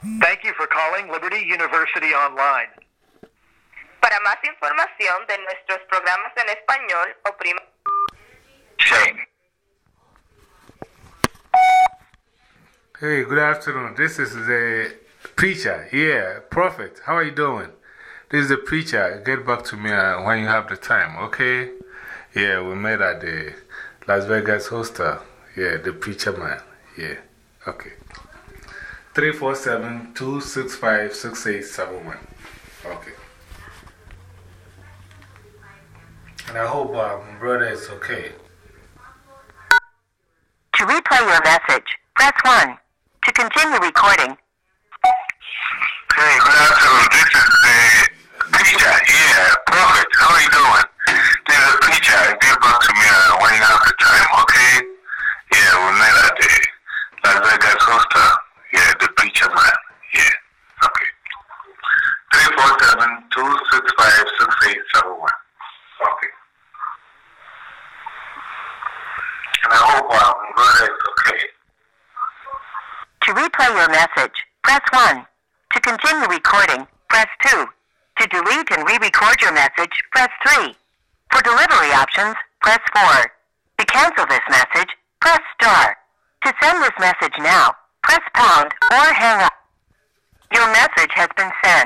Thank you for calling Liberty University Online. Para más información de nuestros programas en español, oprima. Shane. Hey, good afternoon. This is the preacher. Yeah, prophet. How are you doing? This is the preacher. Get back to me uh, when you have the time, okay? Yeah, we met at the Las Vegas hostel. Yeah, the preacher man. Yeah, okay. 347 265 6871. Okay. And I hope uh, my brother is okay. To replay your message, press 1. To continue recording, Hey, good afternoon. This is the preacher. Yeah, prophet. How are you doing? This is the preacher. Get back to me uh, when you have the time, okay? Yeah, we met at the Las Vegas hostel. Yeah, the preacher man. Yeah, okay. 347 265 Okay. And I hope um, my brother is okay. to replay your message, press 1. To continue recording, press 2. To delete and re-record your message, press 3. For delivery options, press 4. To cancel this message, press star. To send this message now, press pound or hang up. Your message has been sent.